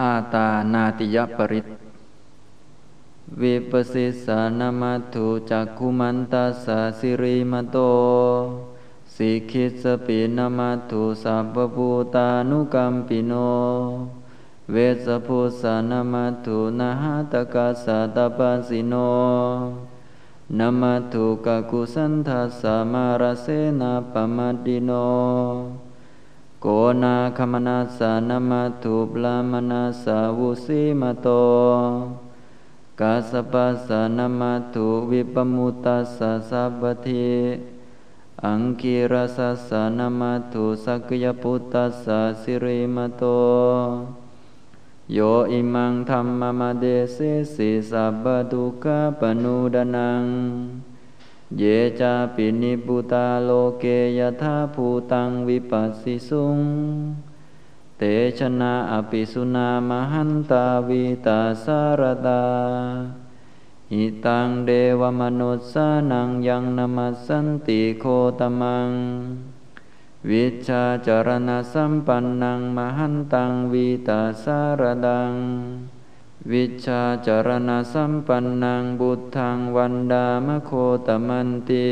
อาตานาติยปริตวิปสิสานามัตุจักคุมันตาสาสิริมโตสิกิสปินามัตุสัพพุตานุกัมปิโน เวสพุสานามัตุนาหตกาสาตปัสสิโนนามัตุกะกุสันทัสสมารเสนาปมัดดิโน นาคมนาสานามัตุปลามนาสาวุสีมโตกาสปัสสะนมัตุวิปมุตตัสสะสัพพทิอังคีรสัสสะนมัตุสักยปุตตัสสะสิริมโตโยอิมังธรรมมเดเสสิสัพพทุกขปนุดนัง เยจาปินิปุตาโลเกยธาภูตังวิปัสสิสุง เตชนะอภิสุนามหันตาวิตาสารดาหิตังเดวมนุษสานังยังนมัสสันติโคตมัง วิชาจารณสัมปันนังมหันตังวิตาสารดัง วิชาจารณสัมปันนังบุตทางวันดามโคตมันติ